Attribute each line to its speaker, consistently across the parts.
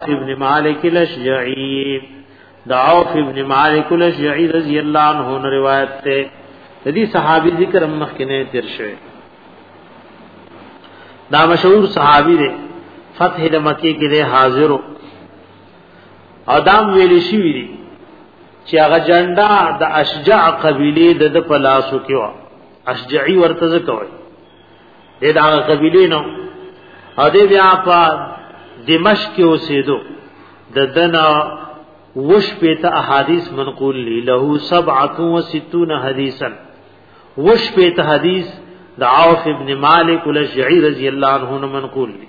Speaker 1: ابن مالک الاشجعی دا عوف ابن مالک الاشجعی رضی اللہ عنہ نے روایت تے دی صحابی ذکر مخ کنے تیر شوی دا مشہور صحابی دے فتح د مکی کې دے حاضرو او دام ویلی شوی دی چې هغه جنډا د اشجع قبیله د پلاسو کې و اشجعی ورته ځکوي د دا قبیلې نو او دې بیا په دمشق کې اوسېدو د دنا وش په ته احادیث منقول لی له 67 حدیثا وش په ته حدیث د عوف ابن مالک الشعیر رضی الله عنه منقول لی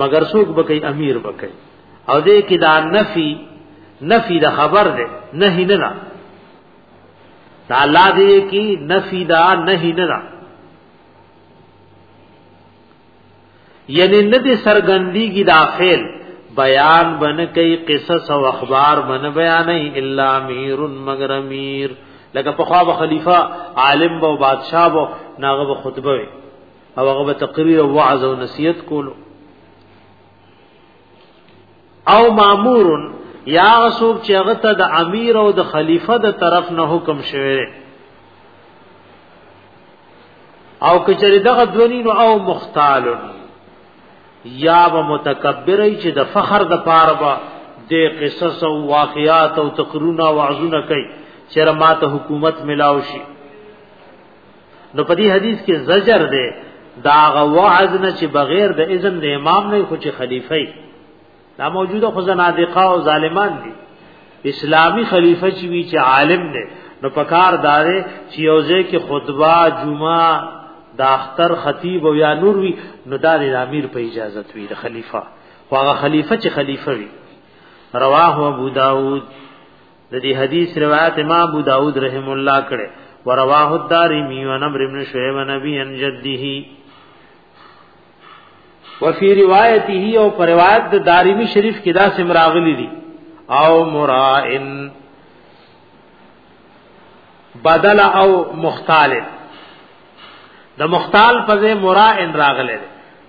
Speaker 1: مگر څوک به کوي امیر به کوي او دې کې دا نفي نفي د خبر ده نه نه دا دا الله دې کې نفي دا نه نه دا یعنی نه دې سرګندی کی دا فعل بیان بن کوي قصص او اخبار بن بیان الا امیر مگر امیر لکه په خوا خلیفہ عالم او بادشاہ او ناغه خطبه وي او هغه به تقریر او وعظ او نصیحت کولو او مامور یا غسوب چې هغه ته د امیر او د خلیفہ د طرف نه حکم شوی او کچری دغه دونی نو او مختال یا و متکبر چې د فخر د پاره با د قصص او واقعات او تقرونه او عزونه کوي چې ماته حکومت ملاو شي نو په دې حدیث کې زجر دی دا غ وعظ نه چې بغیر د اذن د امام نه خو چې خلیفہ دا موجوده خو زنادقه او ظالمان دي اسلامی خلیفہ چې وی چې عالم دی نو پکار دارې چې یوځه کې خطبه جمعه د اختر خطیب او یا نور وی نو دا د امیر په اجازه وی د خلیفہ واغه خلیفہ چې خلیفہ وی رواه ابو داود د دې حدیث روایت امام ابو داود رحم الله کړه ورواه الدارمی و نمر ابن شعیب نبی ان جده وفي روایته او پر روایت د دارمی شریف کې دا سم راغلی دي او مرائن بدل او مختلف د مختال په ځای مرا ان راغله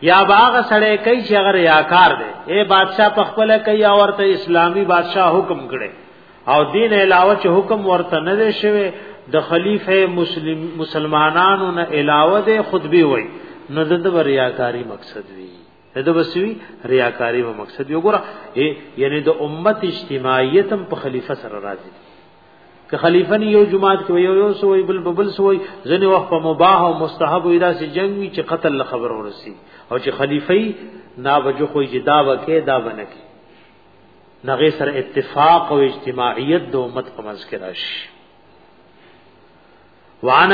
Speaker 1: یا باغ سړی کوي چې اگر یاکار دی اے بادشاہ په خپل کوي او ورته اسلامی بادشاہ حکم کړي او دین علاوه چې حکم ورته نه دی شوی د خلیفہ مسلم مسلمانانو نه علاوه دی خطبه وای نو د ریاکاری مقصد وی د بسوی ریاکاری و مقصد یو ګره یعنی د امت اجتماعیت هم په خلیفہ سره راځي که خلیفہ نه یو جماعت کې یو یو سوې بل بل سوې ځنه وخت په مباح او مستحب وي داسې جنگ وي چې قتل له خبر ورسي او چې خلیفہ نا بجو خو جدا وکې دا بنکې نغه سره اتفاق او اجتماعیت د امت په منځ کې راشي وعن